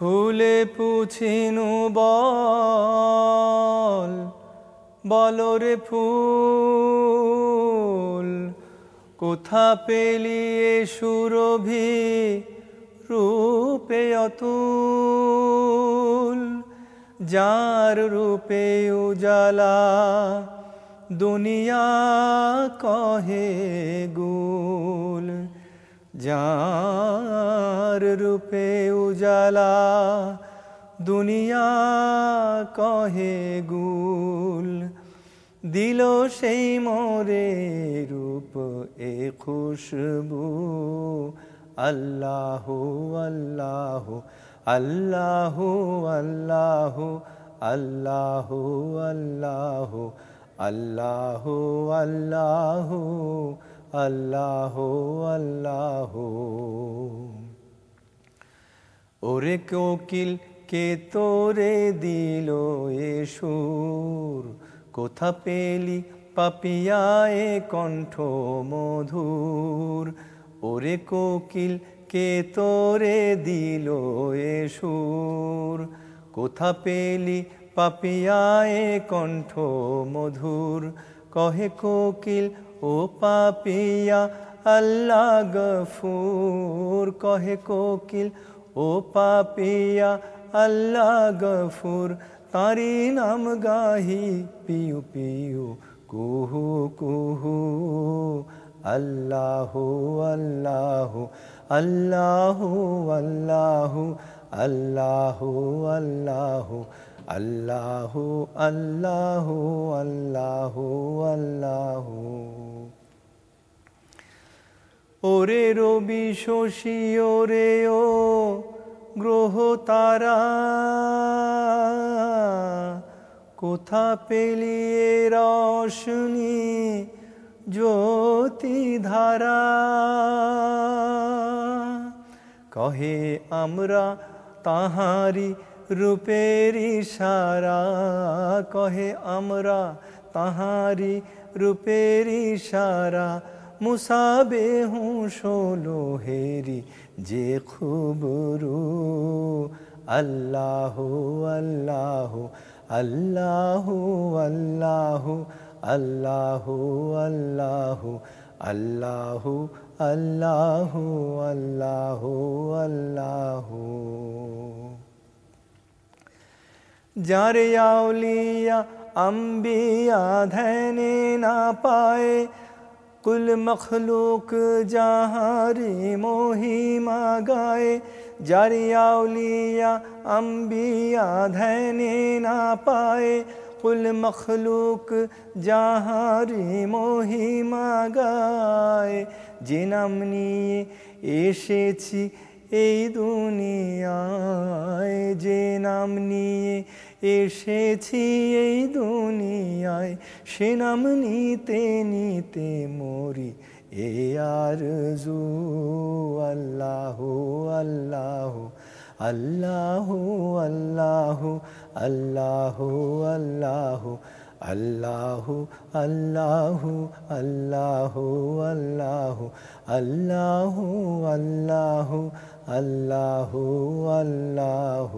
ফুলে পুছিনু বল বলরে ফুল, কোথা পেলিয়ে সুরভি রূপে অতুল? যার রূপে উজালা দুনিয়া কহে গুল যার রূপে উজালা দুনিয়া কহে গুল, দিল সেই মোরে রূপ এ খুশবু। আল্লাহ আল্লাহ আল্লাহ আল্লাহ আল্লাহ আল্লাহ আল্লাহ আল্লাহ। আল্লাহ আল্লাহ। ওরে কোকিল, কে তোরে দিল এ সুর? কোথা পেলি পাপিয়ায় কণ্ঠ মধুর? ওরে কোকিল, কে তোরে দিল এ সুর? কোথা পেলি পাপিয়ায় কণ্ঠ মধুর? কহে কোকিল ও পাপিয়া, আল্লাহ গফুর, কহে কোকিল, ও পাপিয়া, আল্লাহ গফুর, তারি নাম গাহি, পিউ পিউ, কুহু কুহু, আল্লাহ আল্লাহ আল্লাহ আল্লাহ আল্লাহ আল্লাহ আল্লাহ আল্লাহ আল্লাহ আল্লাহ। ওরে রবি শশী, ওরে ও গ্রহ তারা, কোথা পেলিয়ে রশনি জ্যোতি ধারা? কহে আমরা তাহারি রূপের ইশারা কহে আমরা তাহারি রূপের ইশারা। মুসাবে হুঁ ষোলো হেরি যে খুবরু আল্লাহ আল্লাহ আল্লাহ আল্লাহ আল্লাহ আল্লাহ আল্লাহ আল্লাহ আল্লাহ আল্লাহ। যারে আউলিয়া अम्बिया धैने ना पाए कुल मखलूक जहारी मोही गाए जारियाउलिया अम्बिया धैने ना पाए कुल मखलूक जहारी মোহি গায় যে নাম নিয়ে এসেছি এই দুনিয়ায় যে নাম নিয়ে এসেছি এই দুনিয়ায় সে নাম নিতে নিতে মরি এ আর জু আল্লাহ আল্লাহ আল্লাহ আল্লাহ আল্লাহ আল্লাহ আল্লাহ আল্লাহ আল্লাহ আল্লাহ আল্লাহ আল্লাহ আল্লাহ আল্লাহ